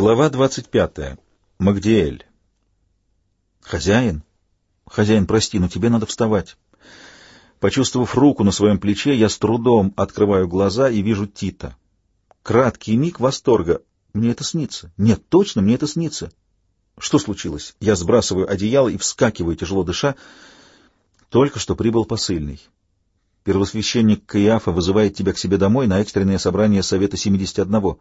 Глава 25. Магдиэль. «Хозяин? Хозяин, прости, но тебе надо вставать». Почувствовав руку на своем плече, я с трудом открываю глаза и вижу Тита. Краткий миг восторга. Мне это снится. Нет, точно, мне это снится. Что случилось? Я сбрасываю одеяло и вскакиваю, тяжело дыша. Только что прибыл посыльный. Первосвященник Каиафа вызывает тебя к себе домой на экстренное собрание Совета 71.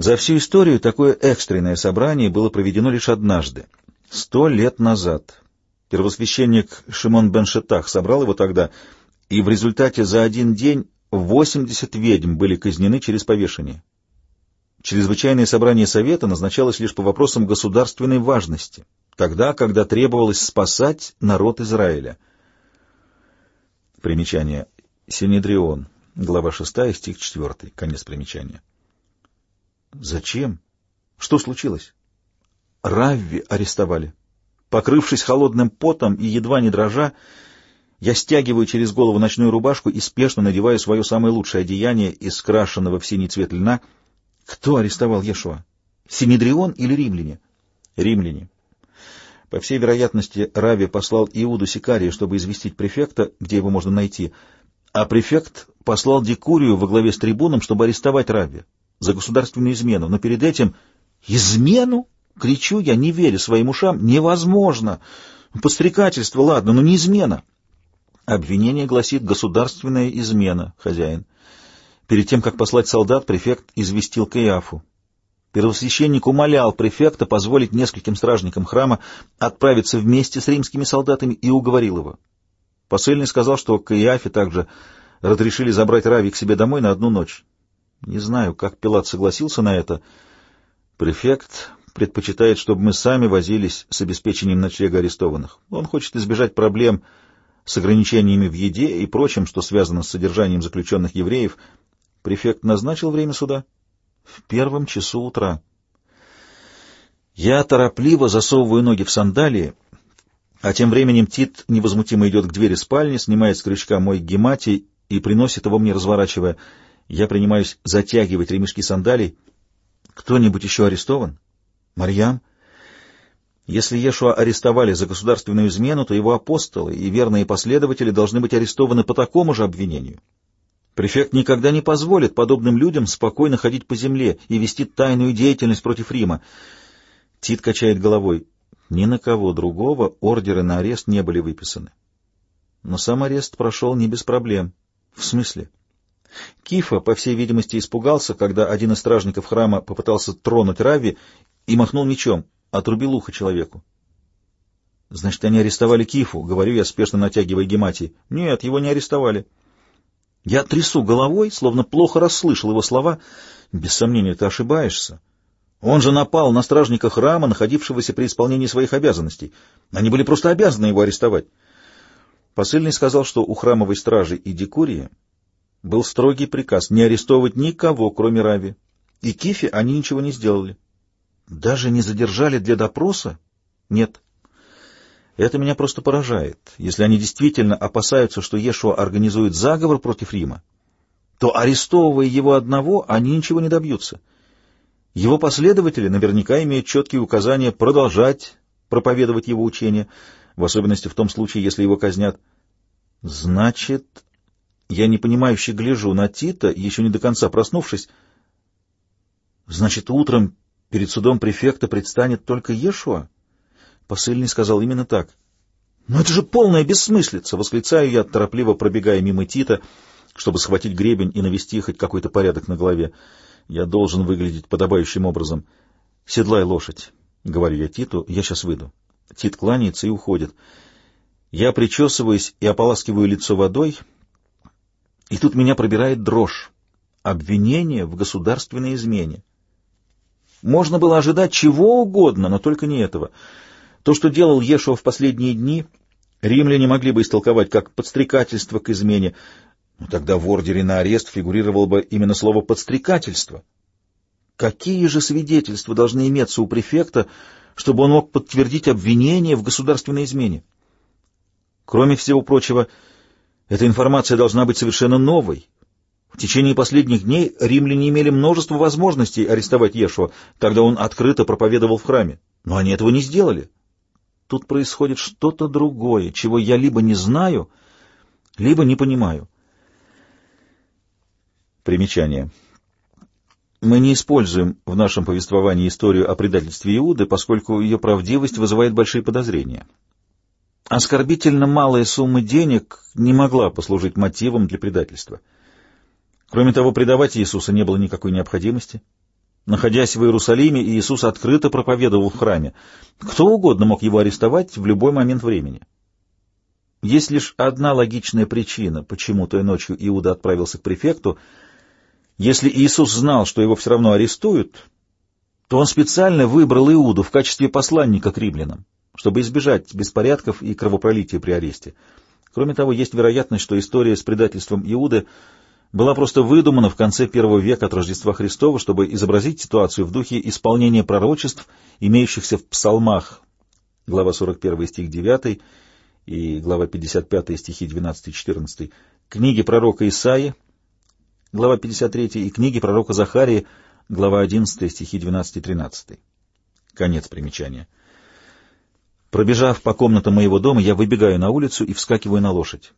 За всю историю такое экстренное собрание было проведено лишь однажды, сто лет назад. Первосвященник Шимон бен Шетах собрал его тогда, и в результате за один день 80 ведьм были казнены через повешение. Чрезвычайное собрание Совета назначалось лишь по вопросам государственной важности, тогда, когда требовалось спасать народ Израиля. Примечание. Синедрион. Глава 6, стих 4. Конец примечания. Зачем? Что случилось? Равви арестовали. Покрывшись холодным потом и едва не дрожа, я стягиваю через голову ночную рубашку и спешно надеваю свое самое лучшее одеяние из крашенного в синий цвет льна. Кто арестовал Ешуа? Синедрион или римляне? Римляне. По всей вероятности, Рави послал Иуду Сикария, чтобы известить префекта, где его можно найти, а префект послал Дикурию во главе с трибуном, чтобы арестовать Рави за государственную измену, но перед этим... Измену? Кричу я, не веря своим ушам. Невозможно. Подстрекательство, ладно, но не измена. Обвинение гласит «государственная измена», хозяин. Перед тем, как послать солдат, префект известил Каиафу. Первосвященник умолял префекта позволить нескольким стражникам храма отправиться вместе с римскими солдатами и уговорил его. Посыльный сказал, что Каиафе также разрешили забрать Рави к себе домой на одну ночь. Не знаю, как Пилат согласился на это. Префект предпочитает, чтобы мы сами возились с обеспечением ночлега арестованных. Он хочет избежать проблем с ограничениями в еде и прочим, что связано с содержанием заключенных евреев. Префект назначил время суда в первом часу утра. Я торопливо засовываю ноги в сандалии, а тем временем Тит невозмутимо идет к двери спальни, снимает с крючка мой гематий и приносит его мне, разворачивая — я принимаюсь затягивать ремешки сандалий. Кто-нибудь еще арестован? Марьям? Если Ешуа арестовали за государственную измену, то его апостолы и верные последователи должны быть арестованы по такому же обвинению. Префект никогда не позволит подобным людям спокойно ходить по земле и вести тайную деятельность против Рима. Тит качает головой. Ни на кого другого ордеры на арест не были выписаны. Но сам арест прошел не без проблем. В смысле? Кифа, по всей видимости, испугался, когда один из стражников храма попытался тронуть Рави и махнул мечом, отрубил ухо человеку. «Значит, они арестовали Кифу», — говорю я, спешно натягивая гематий. «Нет, его не арестовали». Я трясу головой, словно плохо расслышал его слова. «Без сомнения, ты ошибаешься. Он же напал на стражника храма, находившегося при исполнении своих обязанностей. Они были просто обязаны его арестовать». Посыльный сказал, что у храмовой стражи и декурии был строгий приказ не арестовывать никого, кроме Рави. И Кифи они ничего не сделали. Даже не задержали для допроса? Нет. Это меня просто поражает. Если они действительно опасаются, что Ешуа организует заговор против Рима, то, арестовывая его одного, они ничего не добьются. Его последователи наверняка имеют четкие указания продолжать проповедовать его учение, в особенности в том случае, если его казнят. Значит, я непонимающе гляжу на Тита, еще не до конца проснувшись. Значит, утром перед судом префекта предстанет только Ешуа? Посыльный сказал именно так. «Но это же полная бессмыслица!» — восклицаю я, торопливо пробегая мимо Тита, чтобы схватить гребень и навести хоть какой-то порядок на голове. Я должен выглядеть подобающим образом. «Седлай лошадь», — говорю я Титу, — «я сейчас выйду». Тит кланяется и уходит. Я причесываюсь и ополаскиваю лицо водой — и тут меня пробирает дрожь. Обвинение в государственной измене. Можно было ожидать чего угодно, но только не этого. То, что делал Ешуа в последние дни, римляне могли бы истолковать как подстрекательство к измене, но тогда в ордере на арест фигурировало бы именно слово «подстрекательство». Какие же свидетельства должны иметься у префекта, чтобы он мог подтвердить обвинение в государственной измене? Кроме всего прочего, эта информация должна быть совершенно новой, В течение последних дней римляне имели множество возможностей арестовать Ешуа, когда он открыто проповедовал в храме, но они этого не сделали. Тут происходит что-то другое, чего я либо не знаю, либо не понимаю. Примечание. Мы не используем в нашем повествовании историю о предательстве Иуды, поскольку ее правдивость вызывает большие подозрения. Оскорбительно малая сумма денег не могла послужить мотивом для предательства. Кроме того, предавать Иисуса не было никакой необходимости. Находясь в Иерусалиме, Иисус открыто проповедовал в храме. Кто угодно мог его арестовать в любой момент времени. Есть лишь одна логичная причина, почему той ночью Иуда отправился к префекту — если Иисус знал, что его все равно арестуют, то он специально выбрал Иуду в качестве посланника к римлянам, чтобы избежать беспорядков и кровопролития при аресте. Кроме того, есть вероятность, что история с предательством Иуды была просто выдумана в конце первого века от Рождества Христова, чтобы изобразить ситуацию в духе исполнения пророчеств, имеющихся в псалмах, глава 41 стих 9 и глава 55 стихи 12-14, книги пророка Исаии, глава 53, и книги пророка Захарии, глава 11, стихи 12-13. Конец примечания. Пробежав по комнатам моего дома, я выбегаю на улицу и вскакиваю на лошадь.